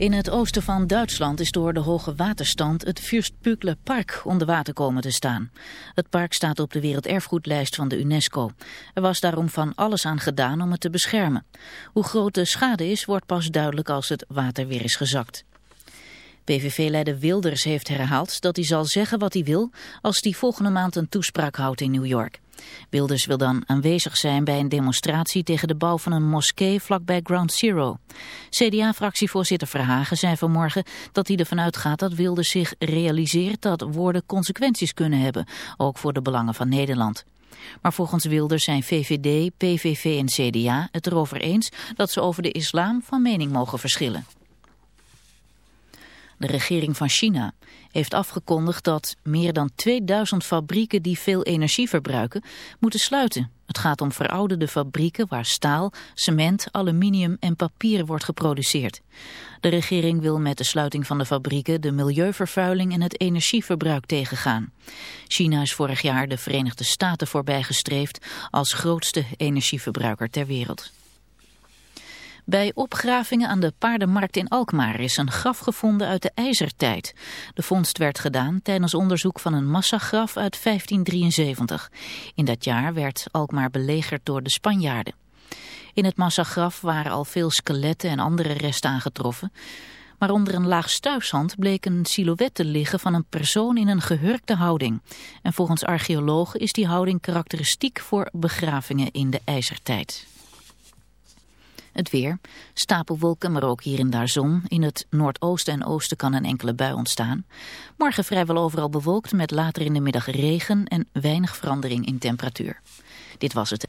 In het oosten van Duitsland is door de hoge waterstand het Fürstbückler Park onder water komen te staan. Het park staat op de werelderfgoedlijst van de UNESCO. Er was daarom van alles aan gedaan om het te beschermen. Hoe groot de schade is, wordt pas duidelijk als het water weer is gezakt. PVV-leider Wilders heeft herhaald dat hij zal zeggen wat hij wil als hij volgende maand een toespraak houdt in New York. Wilders wil dan aanwezig zijn bij een demonstratie tegen de bouw van een moskee vlakbij Ground Zero. CDA-fractievoorzitter Verhagen zei vanmorgen dat hij ervan uitgaat dat Wilders zich realiseert dat woorden consequenties kunnen hebben, ook voor de belangen van Nederland. Maar volgens Wilders zijn VVD, PVV en CDA het erover eens dat ze over de islam van mening mogen verschillen. De regering van China heeft afgekondigd dat meer dan 2000 fabrieken die veel energie verbruiken moeten sluiten. Het gaat om verouderde fabrieken waar staal, cement, aluminium en papier wordt geproduceerd. De regering wil met de sluiting van de fabrieken de milieuvervuiling en het energieverbruik tegengaan. China is vorig jaar de Verenigde Staten voorbijgestreefd als grootste energieverbruiker ter wereld. Bij opgravingen aan de paardenmarkt in Alkmaar is een graf gevonden uit de ijzertijd. De vondst werd gedaan tijdens onderzoek van een massagraf uit 1573. In dat jaar werd Alkmaar belegerd door de Spanjaarden. In het massagraf waren al veel skeletten en andere resten aangetroffen. Maar onder een laag stuifzand bleek een silhouet te liggen van een persoon in een gehurkte houding. En volgens archeologen is die houding karakteristiek voor begravingen in de ijzertijd. Het weer. Stapelwolken, maar ook hier en daar zon. In het noordoosten en oosten kan een enkele bui ontstaan. Morgen vrijwel overal bewolkt met later in de middag regen en weinig verandering in temperatuur. Dit was het.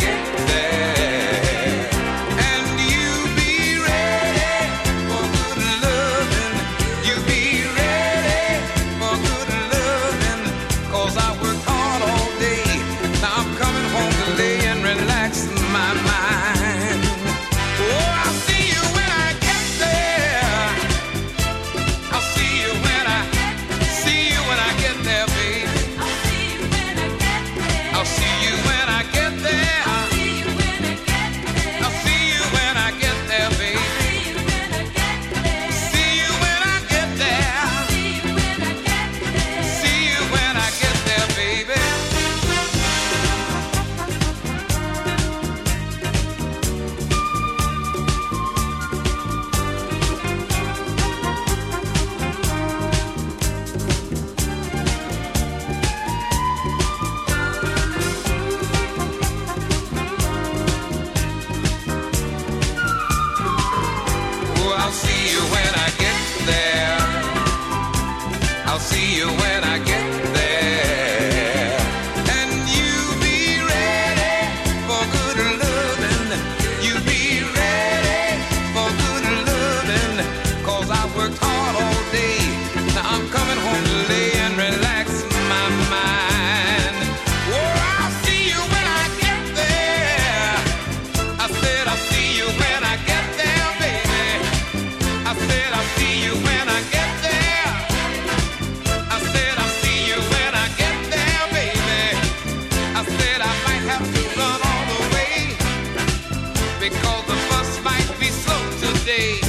because the bus might be slow today.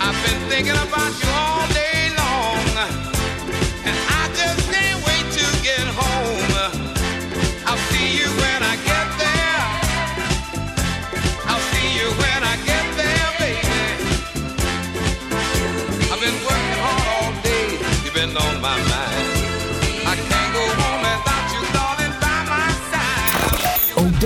I've been thinking about you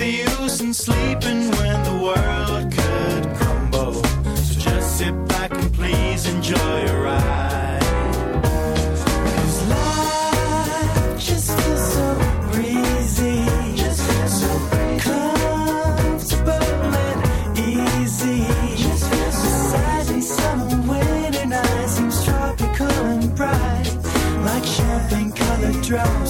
the use in sleeping when the world could crumble? So just sit back and please enjoy your ride. Life just feels so breezy. Just feels so breezy. Comfortable and easy. Just feels so Satin summer wind and I seems tropical and bright. Like champagne colored drops.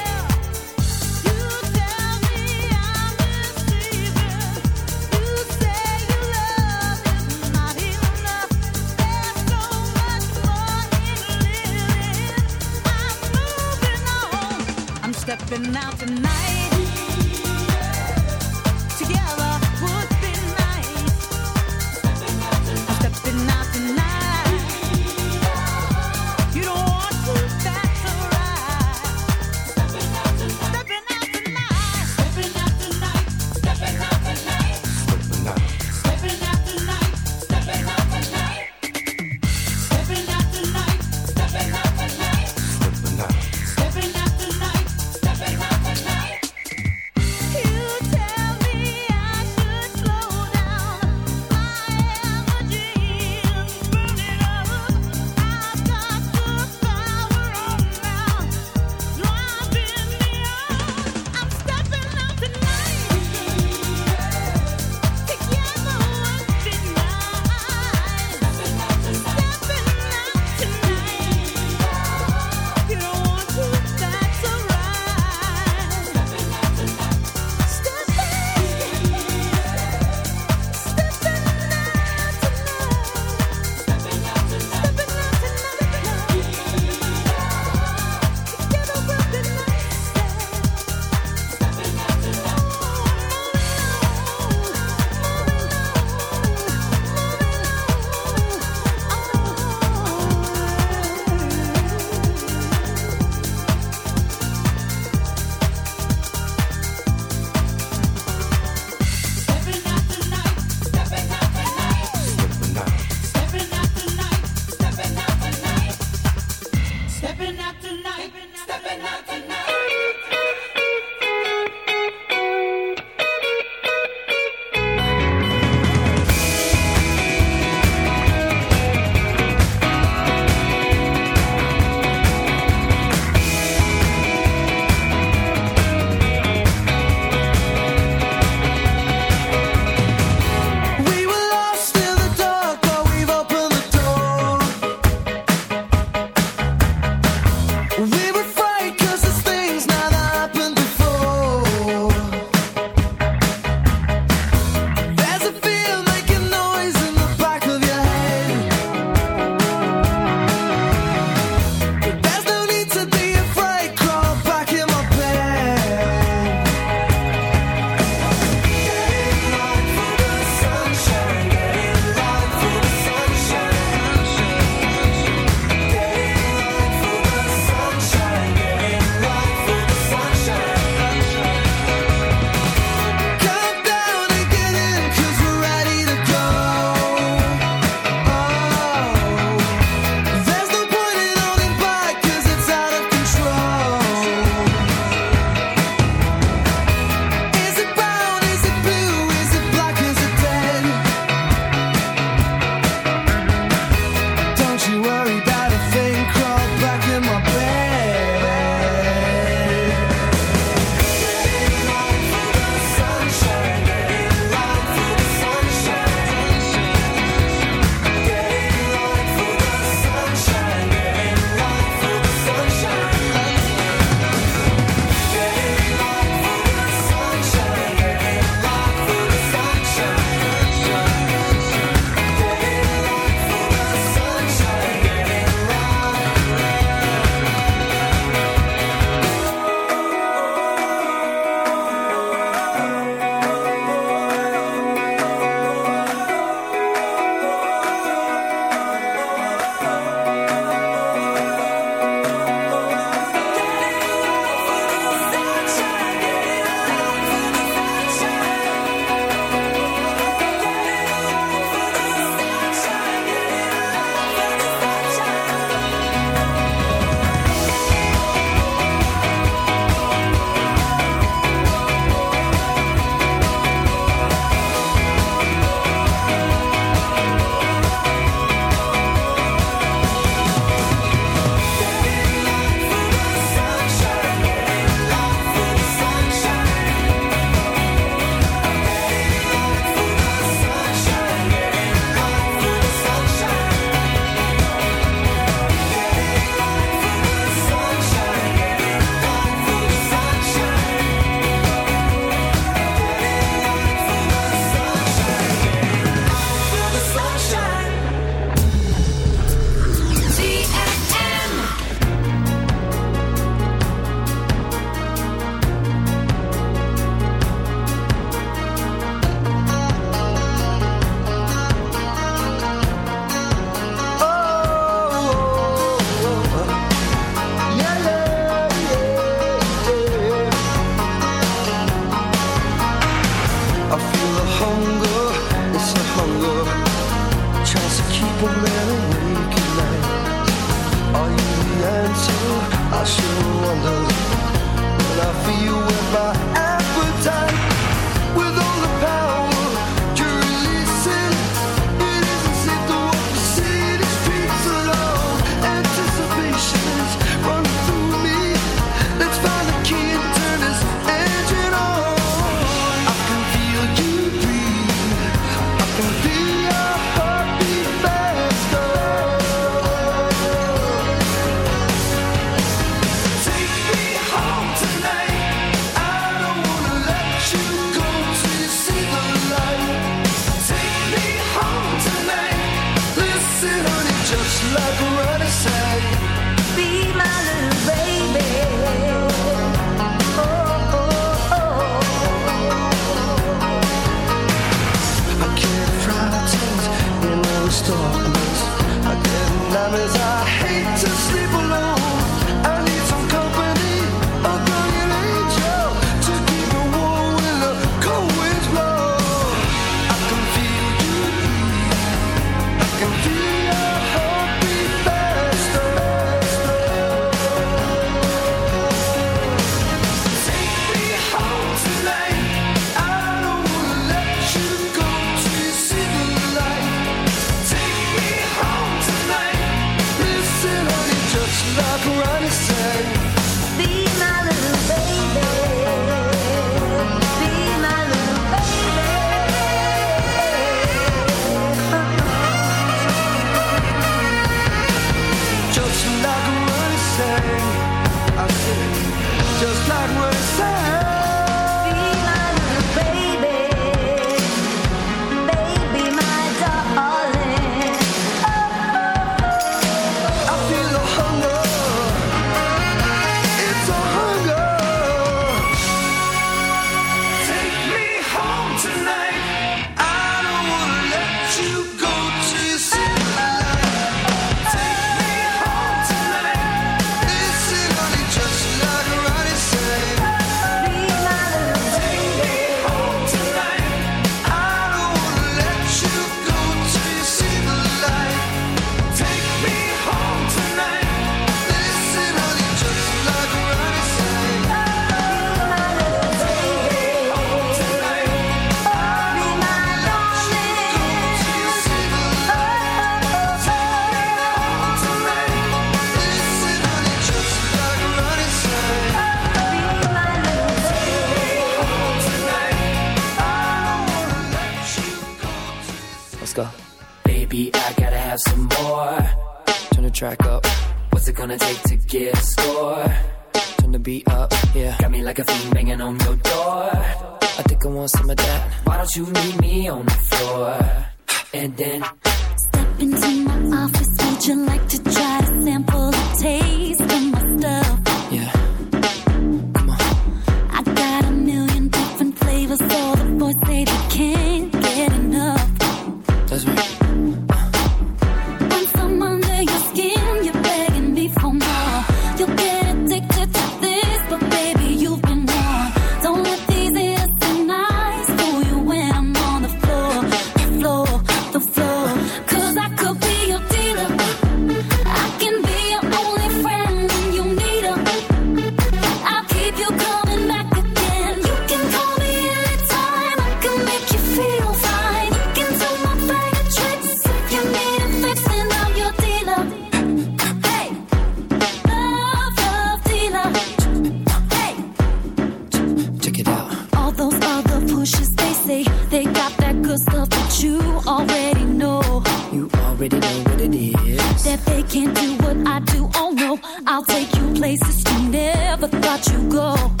you go.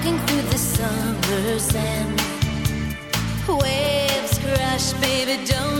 walking through the summer sand. Waves crash, baby, don't.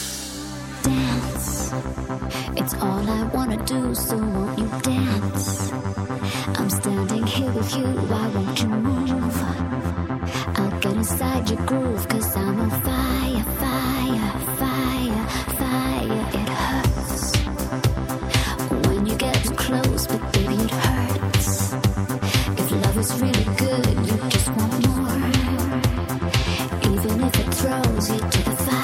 cozy to the fire.